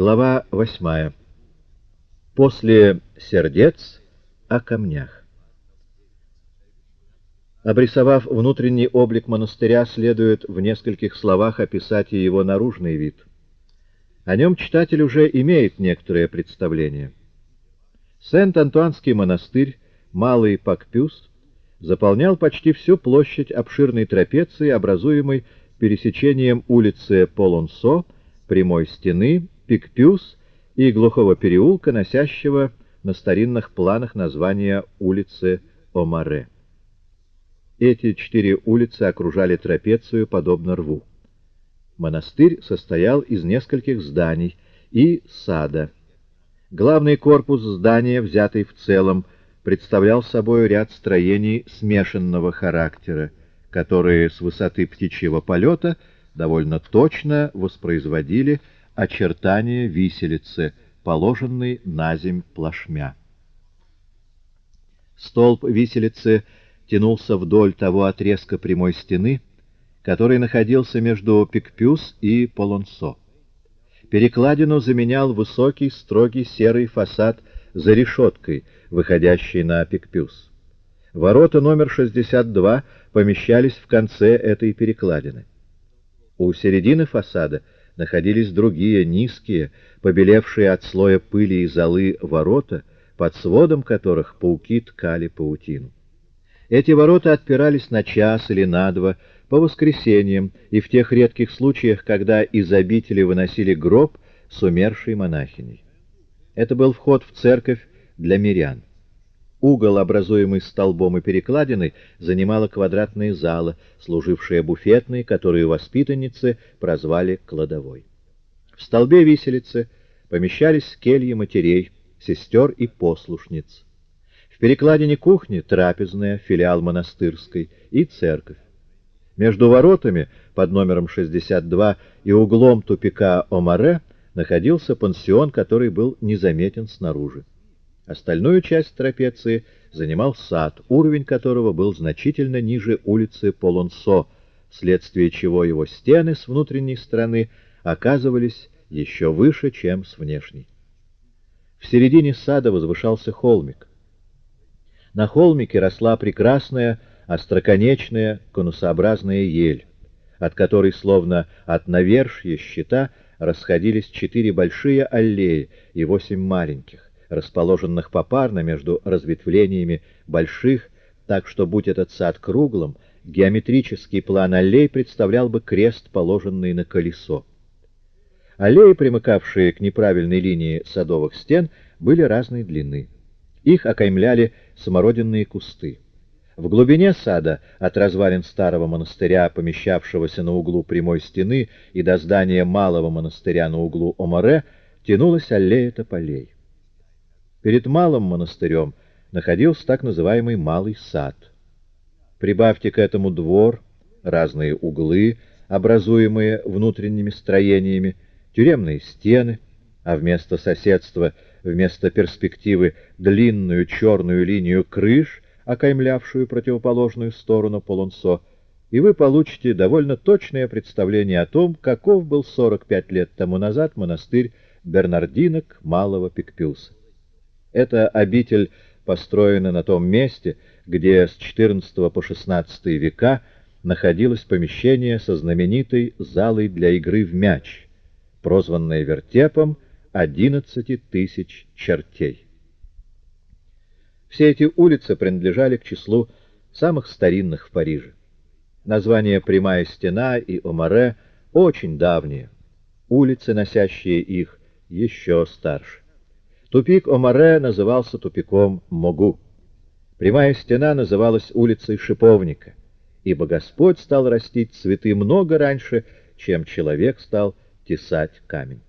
Глава восьмая. После сердец о камнях. Обрисовав внутренний облик монастыря, следует в нескольких словах описать и его наружный вид. О нем читатель уже имеет некоторое представление. Сент-Антуанский монастырь, Малый Пакпюс, заполнял почти всю площадь обширной трапеции, образуемой пересечением улицы Полонсо, прямой стены, Пикпюс и глухого переулка, носящего на старинных планах название улицы Омаре. Эти четыре улицы окружали трапецию, подобно рву. Монастырь состоял из нескольких зданий и сада. Главный корпус здания, взятый в целом, представлял собой ряд строений смешанного характера, которые с высоты птичьего полета довольно точно воспроизводили очертания виселицы, положенной на земь плашмя. Столб виселицы тянулся вдоль того отрезка прямой стены, который находился между Пикпюс и Полонсо. Перекладину заменял высокий, строгий серый фасад за решеткой, выходящий на Пикпюс. Ворота номер 62 помещались в конце этой перекладины. У середины фасада — находились другие, низкие, побелевшие от слоя пыли и золы ворота, под сводом которых пауки ткали паутину. Эти ворота отпирались на час или на два, по воскресеньям и в тех редких случаях, когда из обители выносили гроб с умершей монахиней. Это был вход в церковь для мирян. Угол, образуемый столбом и перекладиной, занимала квадратная зала, служившая буфетной, которую воспитанницы прозвали кладовой. В столбе виселицы помещались кельи матерей, сестер и послушниц. В перекладине кухни трапезная, филиал монастырской и церковь. Между воротами под номером 62 и углом тупика Омаре находился пансион, который был незаметен снаружи. Остальную часть трапеции занимал сад, уровень которого был значительно ниже улицы Полонсо, вследствие чего его стены с внутренней стороны оказывались еще выше, чем с внешней. В середине сада возвышался холмик. На холмике росла прекрасная, остроконечная, конусообразная ель, от которой, словно от навершья щита, расходились четыре большие аллеи и восемь маленьких расположенных попарно между разветвлениями больших, так что, будь этот сад круглым, геометрический план аллей представлял бы крест, положенный на колесо. Аллеи, примыкавшие к неправильной линии садовых стен, были разной длины. Их окаймляли самородинные кусты. В глубине сада, от развалин старого монастыря, помещавшегося на углу прямой стены, и до здания малого монастыря на углу Омаре, тянулась аллея тополей. Перед малым монастырем находился так называемый Малый сад. Прибавьте к этому двор, разные углы, образуемые внутренними строениями, тюремные стены, а вместо соседства, вместо перспективы длинную черную линию крыш, окаймлявшую противоположную сторону Полонсо, и вы получите довольно точное представление о том, каков был 45 лет тому назад монастырь Бернардинок Малого Пикпюса. Эта обитель построена на том месте, где с XIV по XVI века находилось помещение со знаменитой залой для игры в мяч, прозванное вертепом «11 тысяч чертей». Все эти улицы принадлежали к числу самых старинных в Париже. Название «Прямая стена» и «Омаре» очень давние, улицы, носящие их, еще старше. Тупик Омаре назывался тупиком Могу. Прямая стена называлась улицей Шиповника, ибо Господь стал растить цветы много раньше, чем человек стал тесать камень.